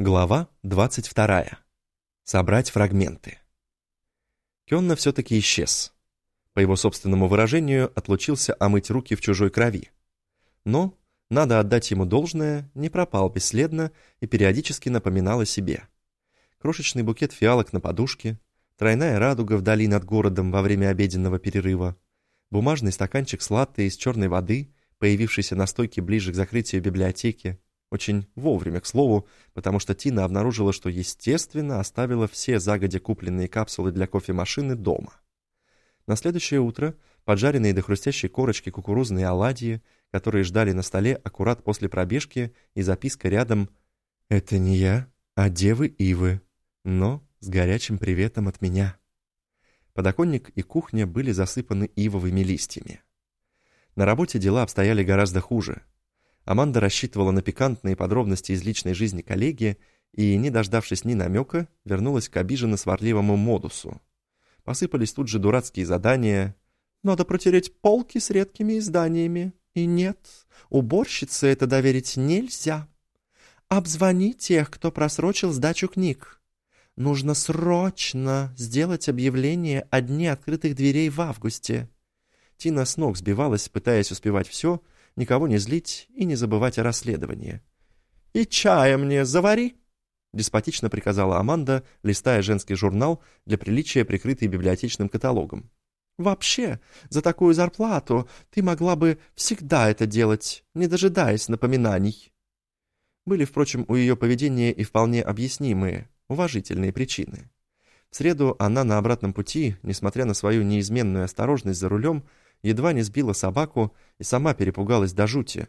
Глава 22. Собрать фрагменты. Кенна все-таки исчез. По его собственному выражению, отлучился омыть руки в чужой крови. Но, надо отдать ему должное, не пропал бесследно и периодически напоминал о себе. Крошечный букет фиалок на подушке, тройная радуга вдали над городом во время обеденного перерыва, бумажный стаканчик с латте из черной воды, появившийся на стойке ближе к закрытию библиотеки, очень вовремя, к слову, потому что Тина обнаружила, что, естественно, оставила все загодя купленные капсулы для кофемашины дома. На следующее утро поджаренные до хрустящей корочки кукурузные оладьи, которые ждали на столе аккурат после пробежки, и записка рядом «Это не я, а девы Ивы, но с горячим приветом от меня». Подоконник и кухня были засыпаны ивовыми листьями. На работе дела обстояли гораздо хуже — Аманда рассчитывала на пикантные подробности из личной жизни коллеги и, не дождавшись ни намека, вернулась к обиженно-сварливому модусу. Посыпались тут же дурацкие задания. «Надо протереть полки с редкими изданиями. И нет, уборщице это доверить нельзя. Обзвони тех, кто просрочил сдачу книг. Нужно срочно сделать объявление о дне открытых дверей в августе». Тина с ног сбивалась, пытаясь успевать все — никого не злить и не забывать о расследовании. «И чая мне завари!» — деспотично приказала Аманда, листая женский журнал, для приличия прикрытый библиотечным каталогом. «Вообще, за такую зарплату ты могла бы всегда это делать, не дожидаясь напоминаний». Были, впрочем, у ее поведения и вполне объяснимые, уважительные причины. В среду она на обратном пути, несмотря на свою неизменную осторожность за рулем, едва не сбила собаку и сама перепугалась до жути.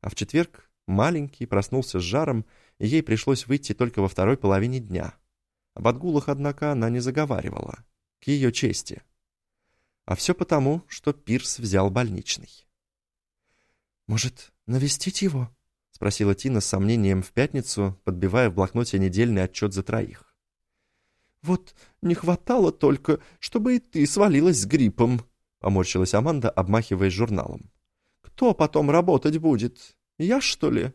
А в четверг маленький проснулся с жаром, и ей пришлось выйти только во второй половине дня. Об отгулах, однако, она не заговаривала. К ее чести. А все потому, что Пирс взял больничный. «Может, навестить его?» — спросила Тина с сомнением в пятницу, подбивая в блокноте недельный отчет за троих. «Вот не хватало только, чтобы и ты свалилась с гриппом», — поморщилась Аманда, обмахиваясь журналом. «Кто потом работать будет? Я, что ли?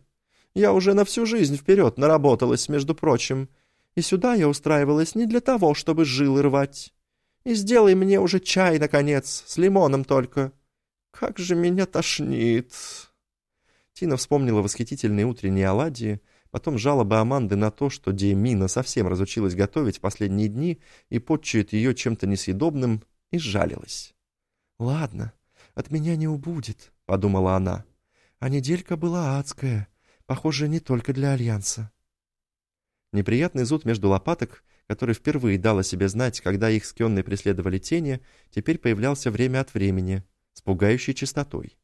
Я уже на всю жизнь вперед наработалась, между прочим. И сюда я устраивалась не для того, чтобы жилы рвать. И сделай мне уже чай, наконец, с лимоном только. Как же меня тошнит!» Тина вспомнила восхитительные утренние оладьи, потом жалобы Аманды на то, что Диэмина совсем разучилась готовить последние дни и подчует ее чем-то несъедобным, и сжалилась. «Ладно, от меня не убудет», — подумала она. «А неделька была адская, похоже, не только для Альянса». Неприятный зуд между лопаток, который впервые дал о себе знать, когда их с преследовали тени, теперь появлялся время от времени, с пугающей частотой.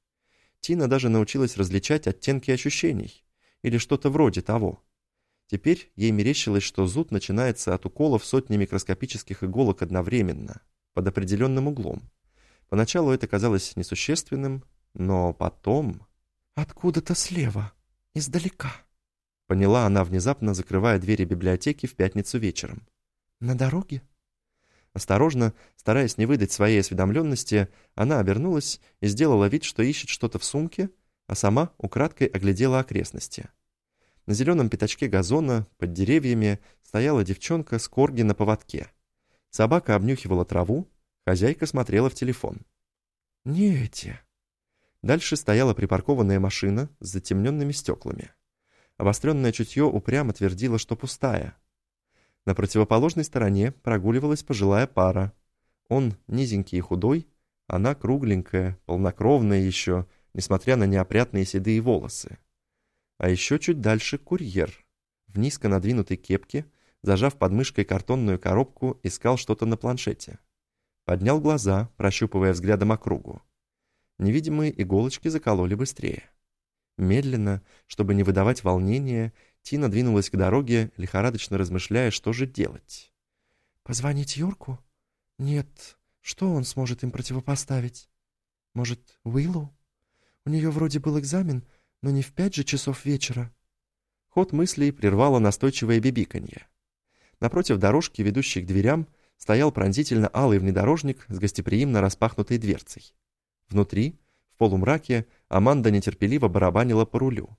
Тина даже научилась различать оттенки ощущений, или что-то вроде того. Теперь ей мерещилось, что зуд начинается от уколов сотни микроскопических иголок одновременно, под определенным углом. Поначалу это казалось несущественным, но потом... «Откуда-то слева, издалека», — поняла она внезапно, закрывая двери библиотеки в пятницу вечером. «На дороге?» Осторожно, стараясь не выдать своей осведомленности, она обернулась и сделала вид, что ищет что-то в сумке, а сама украдкой оглядела окрестности. На зеленом пятачке газона, под деревьями, стояла девчонка с корги на поводке. Собака обнюхивала траву, Хозяйка смотрела в телефон. «Не эти». Дальше стояла припаркованная машина с затемненными стеклами. Обостренное чутье упрямо твердило, что пустая. На противоположной стороне прогуливалась пожилая пара. Он низенький и худой, она кругленькая, полнокровная еще, несмотря на неопрятные седые волосы. А еще чуть дальше курьер. В низко надвинутой кепке, зажав под мышкой картонную коробку, искал что-то на планшете. Поднял глаза, прощупывая взглядом округу. Невидимые иголочки закололи быстрее. Медленно, чтобы не выдавать волнения, Тина двинулась к дороге, лихорадочно размышляя, что же делать. «Позвонить Юрку? Нет. Что он сможет им противопоставить? Может, Уиллу? У нее вроде был экзамен, но не в пять же часов вечера». Ход мыслей прервало настойчивое бибиканье. Напротив дорожки, ведущей к дверям, стоял пронзительно алый внедорожник с гостеприимно распахнутой дверцей. Внутри, в полумраке, Аманда нетерпеливо барабанила по рулю.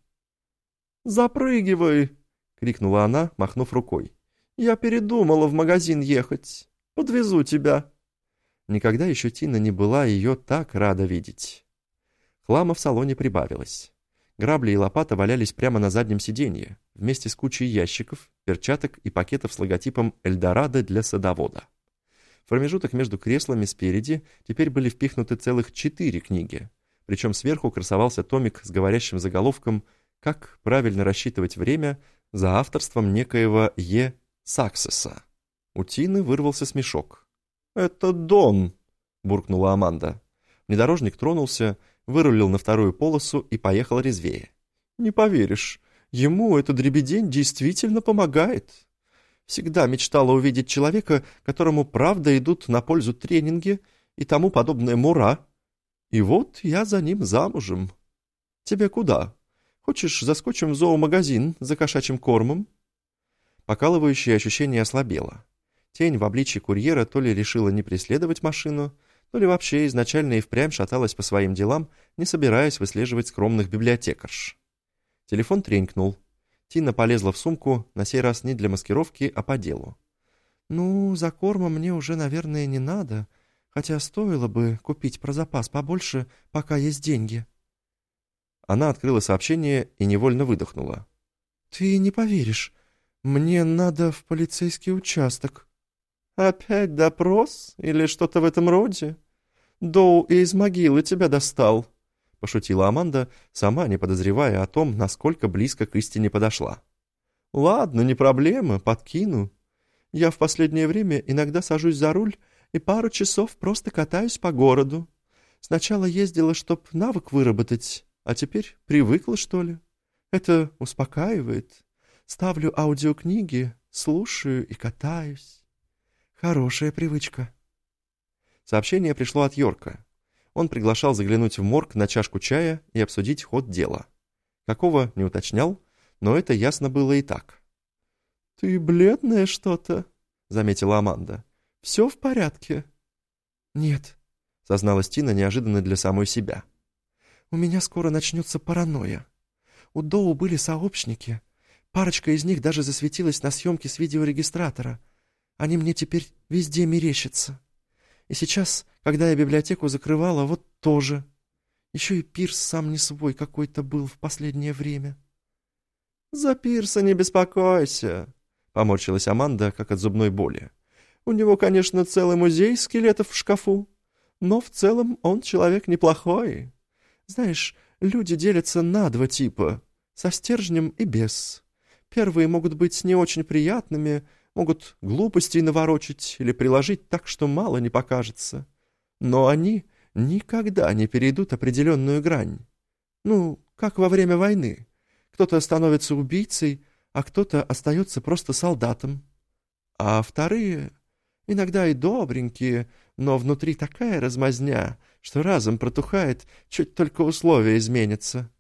«Запрыгивай!» — крикнула она, махнув рукой. «Я передумала в магазин ехать. Подвезу тебя». Никогда еще Тина не была ее так рада видеть. Хлама в салоне прибавилось. Грабли и лопата валялись прямо на заднем сиденье, вместе с кучей ящиков, перчаток и пакетов с логотипом «Эльдорадо» для садовода. В промежуток между креслами спереди теперь были впихнуты целых четыре книги, причем сверху красовался томик с говорящим заголовком «Как правильно рассчитывать время» за авторством некоего Е. Саксеса. У Тины вырвался смешок. «Это Дон!» — буркнула Аманда. Внедорожник тронулся, вырулил на вторую полосу и поехал резвее. «Не поверишь, ему этот дребедень действительно помогает. Всегда мечтала увидеть человека, которому правда идут на пользу тренинги и тому подобное мура. И вот я за ним замужем. Тебе куда? Хочешь, заскочим в зоомагазин за кошачьим кормом?» Покалывающее ощущение ослабело. Тень в обличье курьера то ли решила не преследовать машину, то ли вообще изначально и впрямь шаталась по своим делам, не собираясь выслеживать скромных библиотекарш. Телефон тренькнул. Тина полезла в сумку, на сей раз не для маскировки, а по делу. «Ну, за кормом мне уже, наверное, не надо, хотя стоило бы купить про запас побольше, пока есть деньги». Она открыла сообщение и невольно выдохнула. «Ты не поверишь, мне надо в полицейский участок». «Опять допрос? Или что-то в этом роде? Доу из могилы тебя достал», — пошутила Аманда, сама не подозревая о том, насколько близко к истине подошла. «Ладно, не проблема, подкину. Я в последнее время иногда сажусь за руль и пару часов просто катаюсь по городу. Сначала ездила, чтоб навык выработать, а теперь привыкла, что ли. Это успокаивает. Ставлю аудиокниги, слушаю и катаюсь. Хорошая привычка. Сообщение пришло от Йорка. Он приглашал заглянуть в морг на чашку чая и обсудить ход дела. Какого, не уточнял, но это ясно было и так. «Ты бледная что-то», — заметила Аманда. «Все в порядке?» «Нет», — созналась Тина неожиданно для самой себя. «У меня скоро начнется паранойя. У Доу были сообщники. Парочка из них даже засветилась на съемке с видеорегистратора — они мне теперь везде мерещатся. И сейчас, когда я библиотеку закрывала, вот тоже. Еще и Пирс сам не свой какой-то был в последнее время. «За Пирса не беспокойся», — поморщилась Аманда, как от зубной боли. «У него, конечно, целый музей скелетов в шкафу, но в целом он человек неплохой. Знаешь, люди делятся на два типа — со стержнем и без. Первые могут быть не очень приятными — могут глупостей наворочить или приложить так, что мало не покажется. Но они никогда не перейдут определенную грань. Ну, как во время войны. Кто-то становится убийцей, а кто-то остается просто солдатом. А вторые, иногда и добренькие, но внутри такая размазня, что разом протухает, чуть только условия изменятся.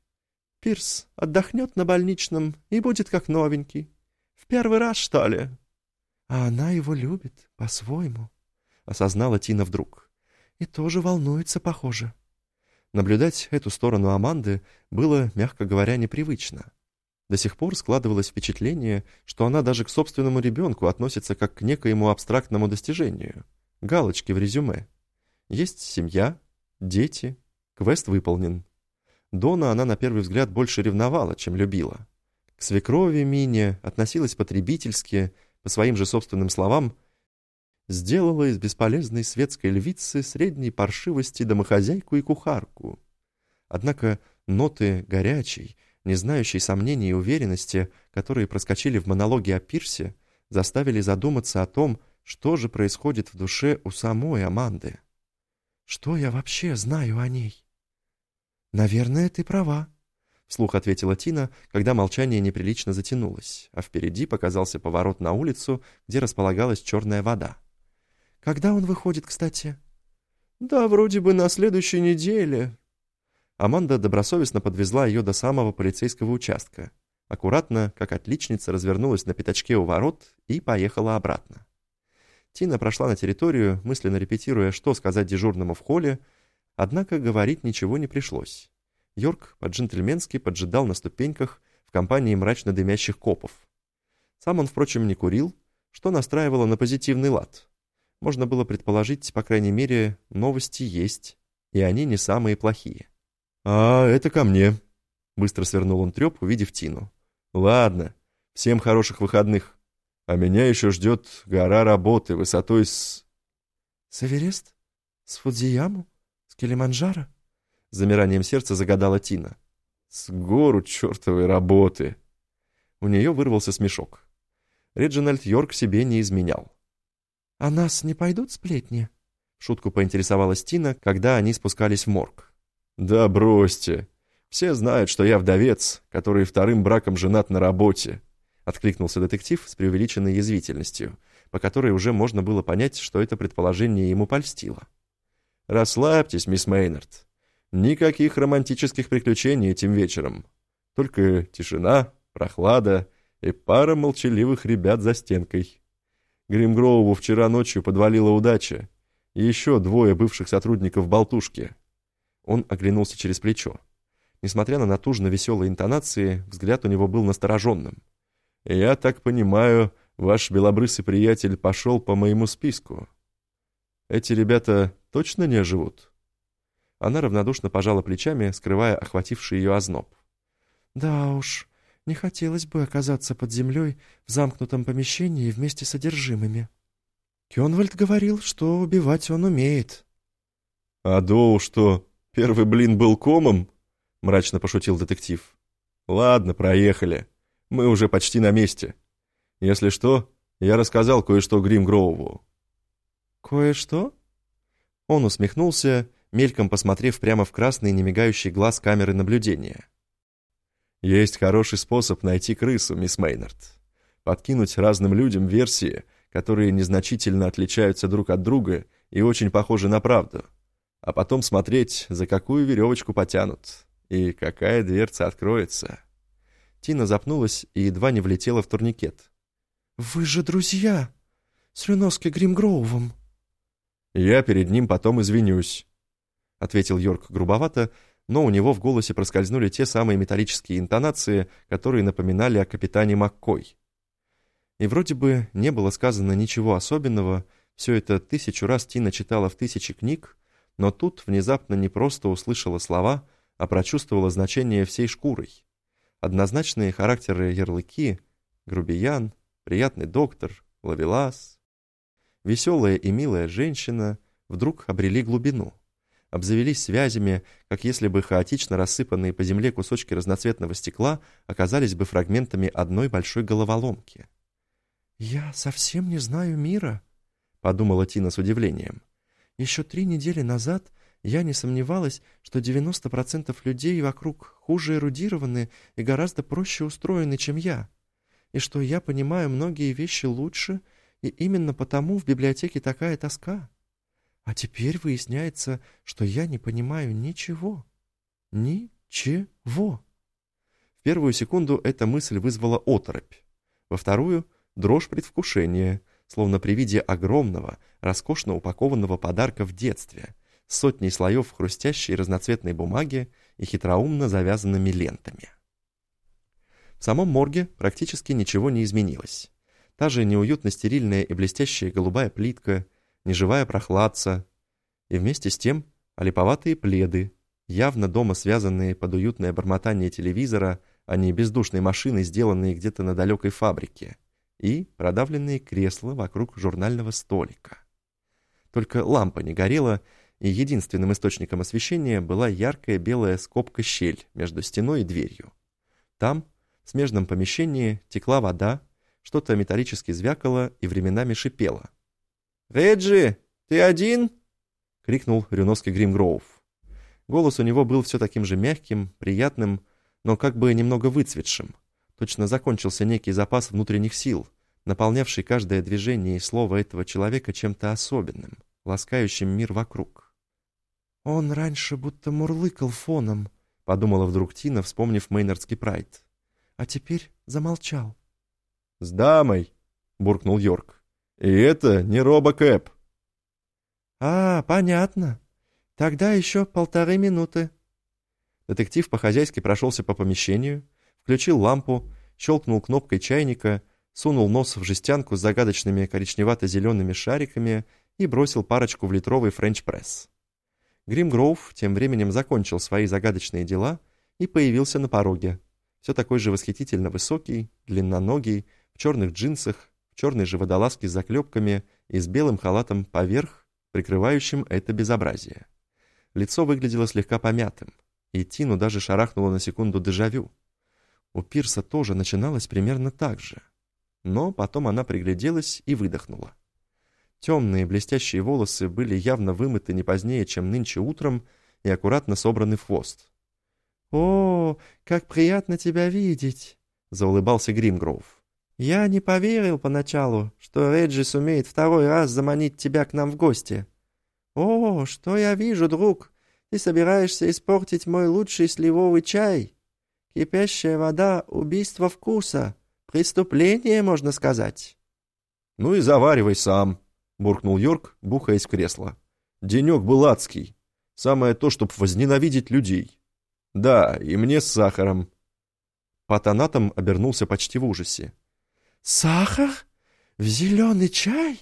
Пирс отдохнет на больничном и будет как новенький. В первый раз, что ли?» А она его любит по-своему, — осознала Тина вдруг. И тоже волнуется, похоже. Наблюдать эту сторону Аманды было, мягко говоря, непривычно. До сих пор складывалось впечатление, что она даже к собственному ребенку относится как к некоему абстрактному достижению, галочке в резюме. Есть семья, дети, квест выполнен. Дона она на первый взгляд больше ревновала, чем любила. К свекрови Мине относилась потребительски, по своим же собственным словам, сделала из бесполезной светской львицы средней паршивости домохозяйку и кухарку. Однако ноты горячей, не знающей сомнений и уверенности, которые проскочили в монологе о Пирсе, заставили задуматься о том, что же происходит в душе у самой Аманды. «Что я вообще знаю о ней?» «Наверное, ты права», Вслух ответила Тина, когда молчание неприлично затянулось, а впереди показался поворот на улицу, где располагалась черная вода. «Когда он выходит, кстати?» «Да, вроде бы на следующей неделе». Аманда добросовестно подвезла ее до самого полицейского участка. Аккуратно, как отличница, развернулась на пятачке у ворот и поехала обратно. Тина прошла на территорию, мысленно репетируя, что сказать дежурному в холле, однако говорить ничего не пришлось. Йорк по-джентльменски поджидал на ступеньках в компании мрачно дымящих копов. Сам он, впрочем, не курил, что настраивало на позитивный лад. Можно было предположить, по крайней мере, новости есть, и они не самые плохие. «А, это ко мне», — быстро свернул он треп, увидев Тину. «Ладно, всем хороших выходных. А меня еще ждет гора работы высотой с...» «С Эверест? С Фудзияму? С Килиманджаро?» Замиранием сердца загадала Тина. «С гору чертовой работы!» У нее вырвался смешок. Реджинальд Йорк себе не изменял. «А нас не пойдут сплетни?» Шутку поинтересовалась Тина, когда они спускались в морг. «Да бросьте. Все знают, что я вдовец, который вторым браком женат на работе», откликнулся детектив с преувеличенной язвительностью, по которой уже можно было понять, что это предположение ему польстило. «Расслабьтесь, мисс Мейнард. Никаких романтических приключений этим вечером. Только тишина, прохлада и пара молчаливых ребят за стенкой. Гримгроуву вчера ночью подвалила удача. И еще двое бывших сотрудников болтушки. Он оглянулся через плечо. Несмотря на натужно веселые интонации, взгляд у него был настороженным. «Я так понимаю, ваш белобрысый приятель пошел по моему списку. Эти ребята точно не живут?» Она равнодушно пожала плечами, скрывая охвативший ее озноб. «Да уж, не хотелось бы оказаться под землей в замкнутом помещении вместе с содержимыми. Кёнвальд говорил, что убивать он умеет. — А Доу что, первый блин был комом? — мрачно пошутил детектив. — Ладно, проехали. Мы уже почти на месте. Если что, я рассказал кое-что Грим Гроуву. «Кое-что?» Он усмехнулся, мельком посмотрев прямо в красный немигающий глаз камеры наблюдения. Есть хороший способ найти крысу, мисс Мейнард. Подкинуть разным людям версии, которые незначительно отличаются друг от друга и очень похожи на правду. А потом смотреть, за какую веревочку потянут и какая дверца откроется. Тина запнулась и едва не влетела в турникет. «Вы же друзья! С Люноски Гримгроувом!» «Я перед ним потом извинюсь», — ответил Йорк грубовато, но у него в голосе проскользнули те самые металлические интонации, которые напоминали о капитане Маккой. И вроде бы не было сказано ничего особенного, все это тысячу раз Тина читала в тысячи книг, но тут внезапно не просто услышала слова, а прочувствовала значение всей шкурой. Однозначные характеры ярлыки — грубиян, приятный доктор, ловелас, веселая и милая женщина — вдруг обрели глубину — обзавелись связями, как если бы хаотично рассыпанные по земле кусочки разноцветного стекла оказались бы фрагментами одной большой головоломки. «Я совсем не знаю мира», — подумала Тина с удивлением. «Еще три недели назад я не сомневалась, что 90% людей вокруг хуже эрудированы и гораздо проще устроены, чем я, и что я понимаю многие вещи лучше, и именно потому в библиотеке такая тоска». А теперь выясняется, что я не понимаю ничего. Ничего. В первую секунду эта мысль вызвала оторопь. Во вторую — дрожь предвкушения, словно при виде огромного, роскошно упакованного подарка в детстве, с сотней слоев хрустящей разноцветной бумаги и хитроумно завязанными лентами. В самом морге практически ничего не изменилось. Та же неуютно стерильная и блестящая голубая плитка, неживая прохладца, и вместе с тем олиповатые пледы, явно дома связанные под уютное бормотание телевизора, а не бездушной машины, сделанные где-то на далекой фабрике, и продавленные кресла вокруг журнального столика. Только лампа не горела, и единственным источником освещения была яркая белая скобка-щель между стеной и дверью. Там, в смежном помещении, текла вода, что-то металлически звякало и временами шипело. «Реджи, ты один?» — крикнул Рюновский Гримгроув. Голос у него был все таким же мягким, приятным, но как бы немного выцветшим. Точно закончился некий запас внутренних сил, наполнявший каждое движение и слово этого человека чем-то особенным, ласкающим мир вокруг. «Он раньше будто мурлыкал фоном», — подумала вдруг Тина, вспомнив Мейнардский прайд. «А теперь замолчал». «С дамой!» — буркнул Йорк. И это не робокэп. А, понятно. Тогда еще полторы минуты. Детектив по-хозяйски прошелся по помещению, включил лампу, щелкнул кнопкой чайника, сунул нос в жестянку с загадочными коричневато-зелеными шариками и бросил парочку в литровый френч-пресс. Гримгроув тем временем закончил свои загадочные дела и появился на пороге, все такой же восхитительно высокий, длинноногий, в черных джинсах, черной же водолазке с заклепками и с белым халатом поверх, прикрывающим это безобразие. Лицо выглядело слегка помятым, и Тину даже шарахнуло на секунду дежавю. У Пирса тоже начиналось примерно так же. Но потом она пригляделась и выдохнула. Темные блестящие волосы были явно вымыты не позднее, чем нынче утром, и аккуратно собраны в хвост. «О, как приятно тебя видеть!» — заулыбался Гримгроув. «Я не поверил поначалу, что Реджи сумеет второй раз заманить тебя к нам в гости. О, что я вижу, друг! Ты собираешься испортить мой лучший сливовый чай? Кипящая вода — убийство вкуса, преступление, можно сказать». «Ну и заваривай сам», — буркнул Йорк, бухаясь в кресло. «Денек был адский. Самое то, чтобы возненавидеть людей». «Да, и мне с сахаром». Патанатом обернулся почти в ужасе. «Сахар? В зеленый чай?»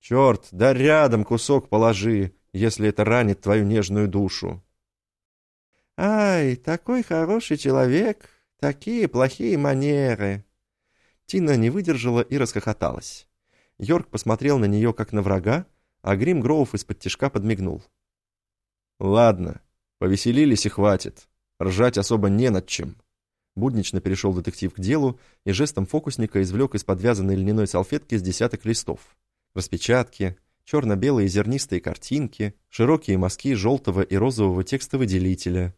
«Черт, да рядом кусок положи, если это ранит твою нежную душу». «Ай, такой хороший человек, такие плохие манеры!» Тина не выдержала и расхохоталась. Йорк посмотрел на нее как на врага, а Грим Гроув из-под тишка подмигнул. «Ладно, Повеселились и хватит. Ржать особо не над чем. Буднично перешел детектив к делу и жестом фокусника извлек из подвязанной льняной салфетки с десяток листов. Распечатки, черно-белые зернистые картинки, широкие мазки желтого и розового текстовыделителя.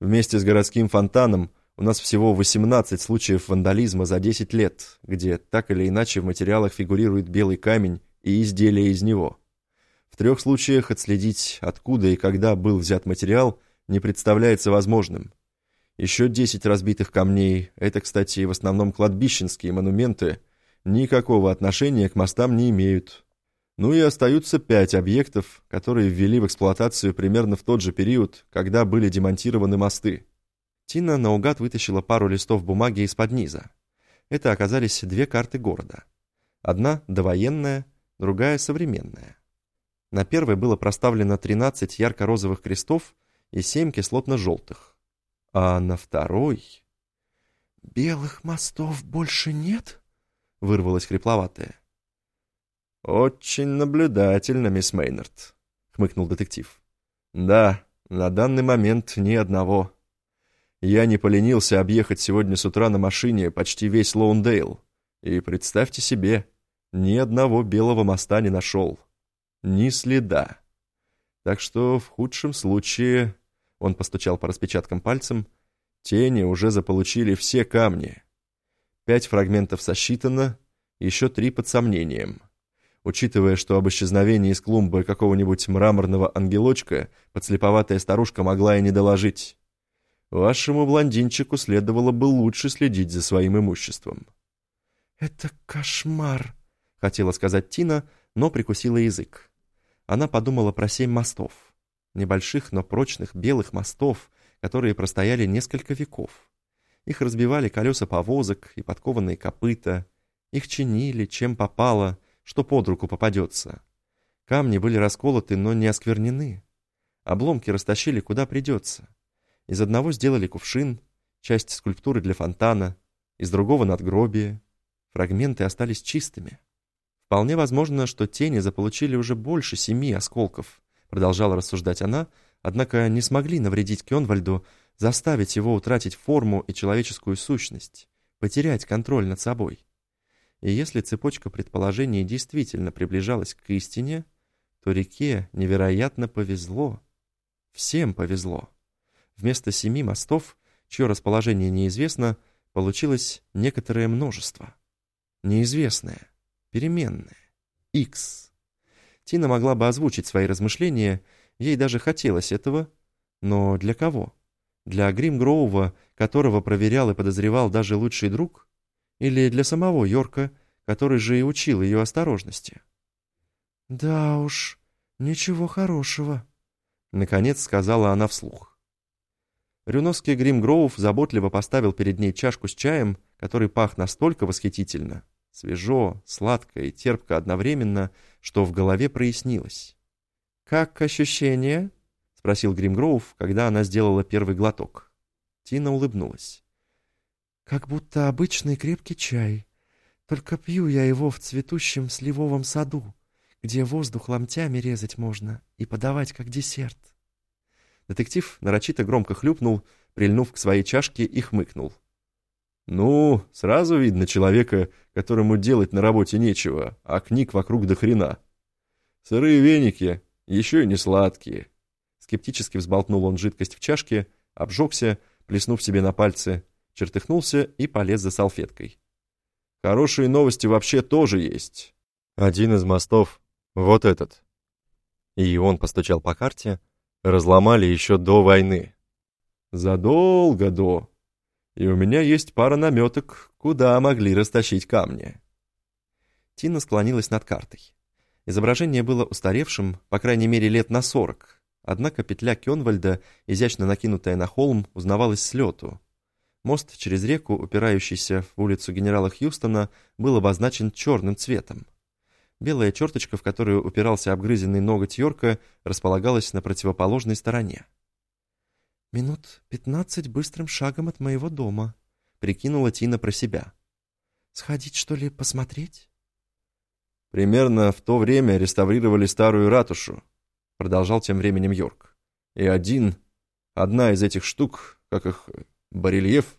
Вместе с городским фонтаном у нас всего 18 случаев вандализма за 10 лет, где так или иначе в материалах фигурирует белый камень и изделия из него. В трех случаях отследить, откуда и когда был взят материал, не представляется возможным. Еще 10 разбитых камней, это, кстати, в основном кладбищенские монументы, никакого отношения к мостам не имеют. Ну и остаются пять объектов, которые ввели в эксплуатацию примерно в тот же период, когда были демонтированы мосты. Тина наугад вытащила пару листов бумаги из-под низа. Это оказались две карты города. Одна довоенная, другая современная. На первой было проставлено 13 ярко-розовых крестов и 7 кислотно-желтых. А на второй... «Белых мостов больше нет?» — вырвалась хрипловатая. «Очень наблюдательно, мисс Мейнард», — хмыкнул детектив. «Да, на данный момент ни одного. Я не поленился объехать сегодня с утра на машине почти весь Лоундейл, и, представьте себе, ни одного белого моста не нашел» ни следа. Так что в худшем случае, он постучал по распечаткам пальцем, тени уже заполучили все камни. Пять фрагментов сосчитано, еще три под сомнением. Учитывая, что об исчезновении из клумбы какого-нибудь мраморного ангелочка подслеповатая старушка могла и не доложить. Вашему блондинчику следовало бы лучше следить за своим имуществом. «Это кошмар», — хотела сказать Тина, но прикусила язык она подумала про семь мостов. Небольших, но прочных белых мостов, которые простояли несколько веков. Их разбивали колеса повозок и подкованные копыта. Их чинили, чем попало, что под руку попадется. Камни были расколоты, но не осквернены. Обломки растащили куда придется. Из одного сделали кувшин, часть скульптуры для фонтана, из другого надгробие. Фрагменты остались чистыми. Вполне возможно, что тени заполучили уже больше семи осколков, продолжала рассуждать она, однако не смогли навредить Кёнвальду, заставить его утратить форму и человеческую сущность, потерять контроль над собой. И если цепочка предположений действительно приближалась к истине, то реке невероятно повезло. Всем повезло. Вместо семи мостов, чье расположение неизвестно, получилось некоторое множество. Неизвестное переменная. X. Тина могла бы озвучить свои размышления, ей даже хотелось этого, но для кого? Для Гримгроува, которого проверял и подозревал даже лучший друг? Или для самого Йорка, который же и учил ее осторожности? «Да уж, ничего хорошего», — наконец сказала она вслух. Рюновский Грим Гроув заботливо поставил перед ней чашку с чаем, который пах настолько восхитительно, свежо, сладко и терпко одновременно, что в голове прояснилось. «Как ощущение?» — спросил Гримгроув, когда она сделала первый глоток. Тина улыбнулась. «Как будто обычный крепкий чай. Только пью я его в цветущем сливовом саду, где воздух ломтями резать можно и подавать как десерт». Детектив нарочито громко хлюпнул, прильнув к своей чашке и хмыкнул. «Ну, сразу видно человека, которому делать на работе нечего, а книг вокруг до хрена. Сырые веники, еще и не сладкие». Скептически взболтнул он жидкость в чашке, обжегся, плеснув себе на пальцы, чертыхнулся и полез за салфеткой. «Хорошие новости вообще тоже есть. Один из мостов, вот этот». И он постучал по карте, разломали еще до войны. Задолго до. И у меня есть пара наметок, куда могли растащить камни. Тина склонилась над картой. Изображение было устаревшим, по крайней мере, лет на сорок, однако петля Кёнвальда, изящно накинутая на холм, узнавалась с лету. Мост через реку, упирающийся в улицу генерала Хьюстона, был обозначен черным цветом. Белая черточка, в которую упирался обгрызенный ноготь Йорка, располагалась на противоположной стороне. «Минут пятнадцать быстрым шагом от моего дома», — прикинула Тина про себя. «Сходить, что ли, посмотреть?» «Примерно в то время реставрировали старую ратушу», — продолжал тем временем Йорк. «И один, одна из этих штук, как их, барельеф,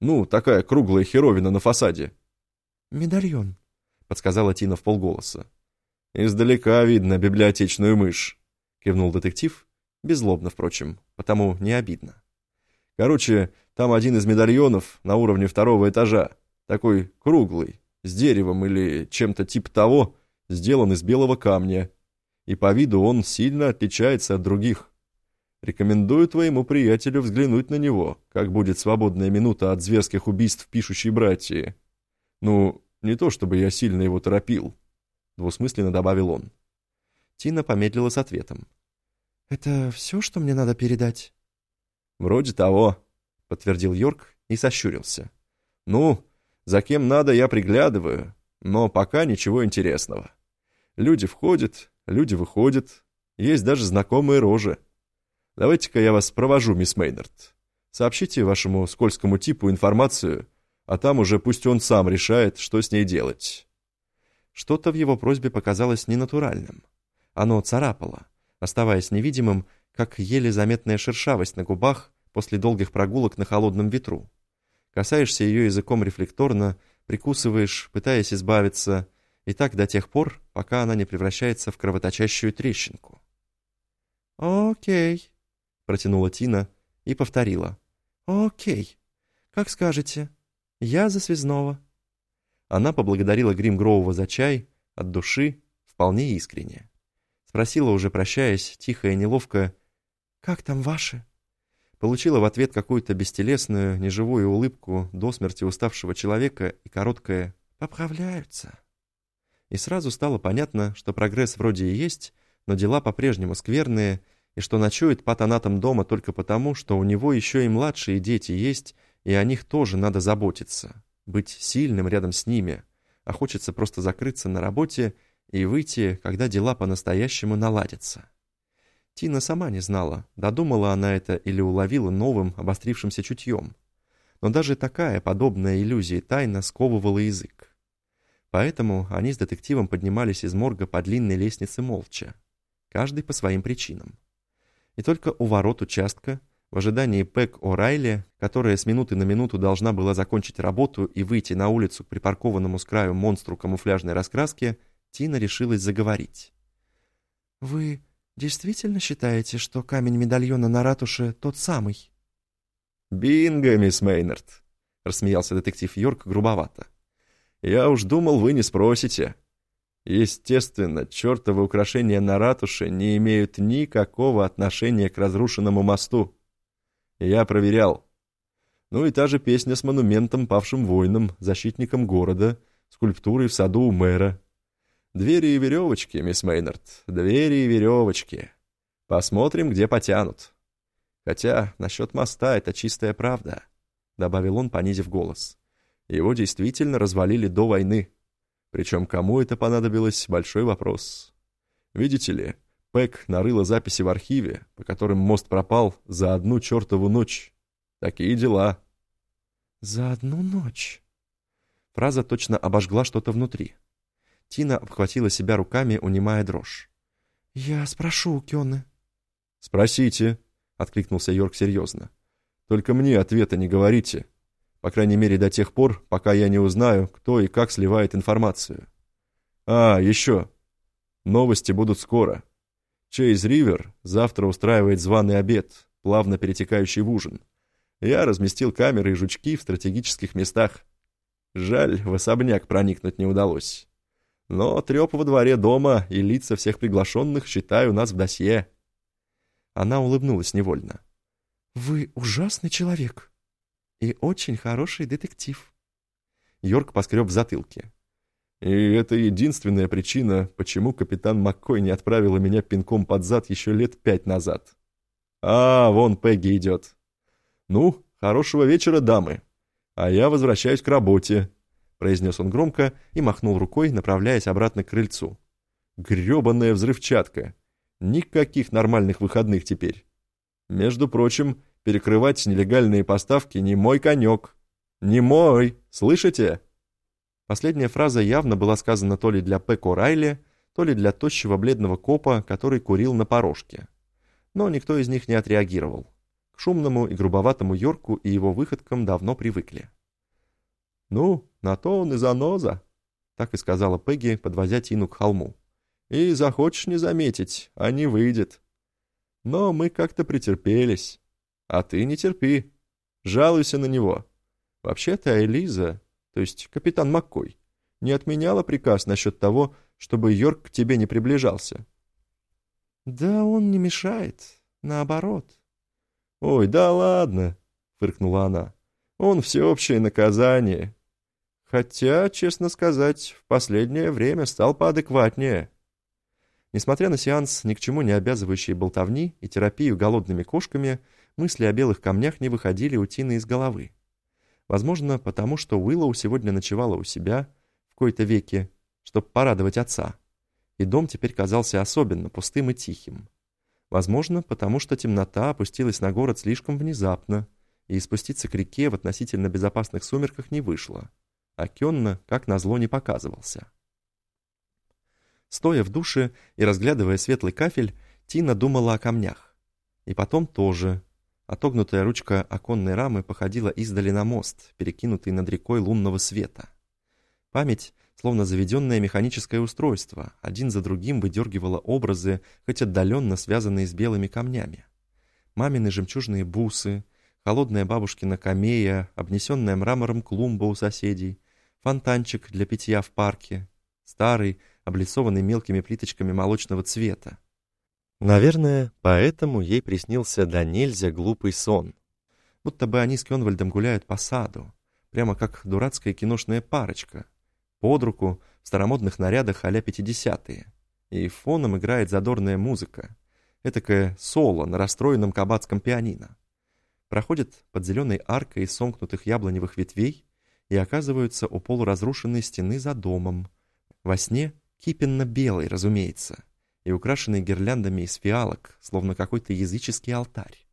ну, такая круглая херовина на фасаде». «Медальон», — подсказала Тина в полголоса. «Издалека видно библиотечную мышь», — кивнул детектив, беззлобно, впрочем, потому не обидно. «Короче, там один из медальонов на уровне второго этажа, такой круглый, с деревом или чем-то типа того, сделан из белого камня, и по виду он сильно отличается от других. Рекомендую твоему приятелю взглянуть на него, как будет свободная минута от зверских убийств пишущей братьи. Ну, не то чтобы я сильно его торопил», — двусмысленно добавил он. Тина помедлила с ответом. «Это все, что мне надо передать?» «Вроде того», — подтвердил Йорк и сощурился. «Ну, за кем надо, я приглядываю, но пока ничего интересного. Люди входят, люди выходят, есть даже знакомые рожи. Давайте-ка я вас провожу, мисс Мейнард. Сообщите вашему скользкому типу информацию, а там уже пусть он сам решает, что с ней делать. Что-то в его просьбе показалось ненатуральным. Оно царапало, оставаясь невидимым, как еле заметная шершавость на губах после долгих прогулок на холодном ветру. Касаешься ее языком рефлекторно, прикусываешь, пытаясь избавиться, и так до тех пор, пока она не превращается в кровоточащую трещинку. «Окей», — протянула Тина и повторила. «Окей, как скажете». «Я за связного». Она поблагодарила Гримгроува за чай, от души, вполне искренне. Спросила уже, прощаясь, тихо и неловко, «Как там ваши?» Получила в ответ какую-то бестелесную, неживую улыбку до смерти уставшего человека и короткое «поправляются». И сразу стало понятно, что прогресс вроде и есть, но дела по-прежнему скверные, и что ночует патонатом дома только потому, что у него еще и младшие дети есть, и о них тоже надо заботиться, быть сильным рядом с ними, а хочется просто закрыться на работе и выйти, когда дела по-настоящему наладятся. Тина сама не знала, додумала она это или уловила новым, обострившимся чутьем. Но даже такая подобная иллюзия тайна сковывала язык. Поэтому они с детективом поднимались из морга по длинной лестнице молча, каждый по своим причинам. И только у ворот участка в ожидании Пэк О'Райли, которая с минуты на минуту должна была закончить работу и выйти на улицу к припаркованному с краю монстру камуфляжной раскраски, Тина решилась заговорить. «Вы действительно считаете, что камень медальона на ратуше тот самый?» «Бинго, мисс Мейнард!» — рассмеялся детектив Йорк грубовато. «Я уж думал, вы не спросите. Естественно, чертовы украшения на ратуше не имеют никакого отношения к разрушенному мосту. Я проверял. Ну и та же песня с монументом павшим воинам, защитником города, скульптурой в саду у мэра. Двери и веревочки, мисс Мейнард, двери и веревочки. Посмотрим, где потянут. Хотя насчет моста это чистая правда», — добавил он, понизив голос. «Его действительно развалили до войны. Причем кому это понадобилось — большой вопрос. Видите ли, Пэк нарыла записи в архиве, по которым мост пропал за одну чертову ночь. Такие дела». «За одну ночь?» Фраза точно обожгла что-то внутри. Тина обхватила себя руками, унимая дрожь. «Я спрошу у Кёны». «Спросите», — откликнулся Йорк серьезно. «Только мне ответа не говорите. По крайней мере, до тех пор, пока я не узнаю, кто и как сливает информацию. А, еще. Новости будут скоро. Чейз Ривер завтра устраивает званый обед, плавно перетекающий в ужин. Я разместил камеры и жучки в стратегических местах. Жаль, в особняк проникнуть не удалось. Но треп во дворе дома и лица всех приглашенных считаю нас в досье. Она улыбнулась невольно. «Вы ужасный человек и очень хороший детектив». Йорк поскреб в затылке. «И это единственная причина, почему капитан Маккой не отправила меня пинком под зад еще лет пять назад. А, вон Пегги идет. Ну, хорошего вечера, дамы. А я возвращаюсь к работе», — произнес он громко и махнул рукой, направляясь обратно к крыльцу. «Гребанная взрывчатка! Никаких нормальных выходных теперь. Между прочим, перекрывать нелегальные поставки не мой конек. Не мой, слышите? Последняя фраза явно была сказана то ли для Пэко Райли, то ли для тощего бледного копа, который курил на порожке. Но никто из них не отреагировал. К шумному и грубоватому Йорку и его выходкам давно привыкли. «Ну, на то он и заноза», — так и сказала Пегги, подвозя Тину к холму. И захочешь не заметить, а не выйдет. Но мы как-то претерпелись. А ты не терпи. Жалуйся на него. Вообще-то Элиза, то есть капитан Маккой, не отменяла приказ насчет того, чтобы Йорк к тебе не приближался. Да он не мешает, наоборот. Ой, да ладно, фыркнула она. Он всеобщее наказание. Хотя, честно сказать, в последнее время стал поадекватнее. Несмотря на сеанс ни к чему не обязывающие болтовни и терапию голодными кошками, мысли о белых камнях не выходили у Тины из головы. Возможно, потому что Уиллоу сегодня ночевала у себя, в кои-то веке, чтобы порадовать отца. И дом теперь казался особенно пустым и тихим. Возможно, потому что темнота опустилась на город слишком внезапно, и спуститься к реке в относительно безопасных сумерках не вышло. А Кенна, как назло, не показывался. Стоя в душе и разглядывая светлый кафель, Тина думала о камнях. И потом тоже. Отогнутая ручка оконной рамы походила издали на мост, перекинутый над рекой лунного света. Память, словно заведенное механическое устройство, один за другим выдергивала образы, хоть отдаленно связанные с белыми камнями. Мамины жемчужные бусы, холодная бабушкина камея, обнесенная мрамором клумба у соседей, фонтанчик для питья в парке, старый, облицованный мелкими плиточками молочного цвета. Наверное, поэтому ей приснился да нельзя глупый сон. Будто бы они с Кенвальдом гуляют по саду, прямо как дурацкая киношная парочка, под руку в старомодных нарядах а-ля 50-е, и фоном играет задорная музыка, этакое соло на расстроенном кабацком пианино. Проходят под зеленой аркой сомкнутых яблоневых ветвей и оказываются у полуразрушенной стены за домом. Во сне кипенно-белый, разумеется, и украшенный гирляндами из фиалок, словно какой-то языческий алтарь.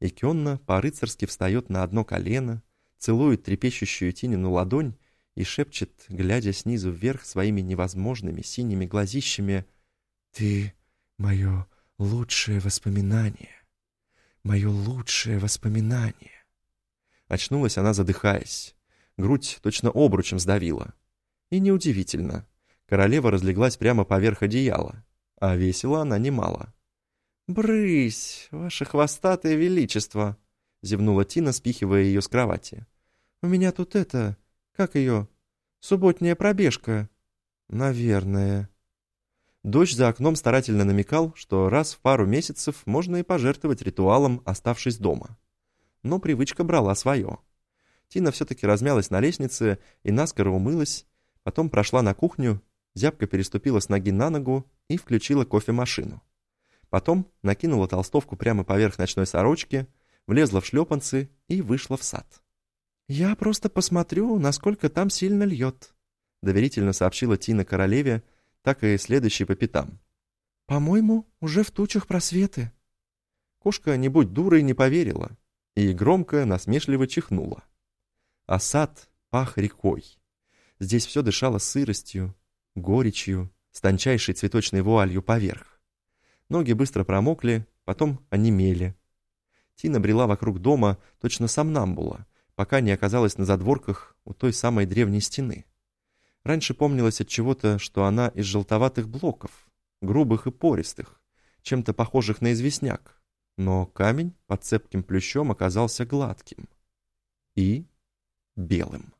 И Кенна по-рыцарски встает на одно колено, целует трепещущую Тинину ладонь и шепчет, глядя снизу вверх своими невозможными синими глазищами, «Ты мое лучшее воспоминание, мое лучшее воспоминание». Очнулась она, задыхаясь. Грудь точно обручем сдавила. И неудивительно. Королева разлеглась прямо поверх одеяла, а весила она немало. «Брысь, ваше хвостатое величество!» — зевнула Тина, спихивая ее с кровати. «У меня тут это... Как ее? Субботняя пробежка?» «Наверное». Дождь за окном старательно намекал, что раз в пару месяцев можно и пожертвовать ритуалом, оставшись дома. Но привычка брала свое. Тина все-таки размялась на лестнице и наскоро умылась, потом прошла на кухню Зябка переступила с ноги на ногу и включила кофемашину. Потом накинула толстовку прямо поверх ночной сорочки, влезла в шлепанцы и вышла в сад. «Я просто посмотрю, насколько там сильно льет», доверительно сообщила Тина королеве, так и следующей по пятам. «По-моему, уже в тучах просветы». Кошка, не будь дурой, не поверила и громко, насмешливо чихнула. А сад пах рекой. Здесь все дышало сыростью, горечью, с тончайшей цветочной вуалью поверх. Ноги быстро промокли, потом онемели. Тина брела вокруг дома, точно сомнамбула, пока не оказалась на задворках у той самой древней стены. Раньше помнилось от чего-то, что она из желтоватых блоков, грубых и пористых, чем-то похожих на известняк, но камень под цепким плющом оказался гладким и белым.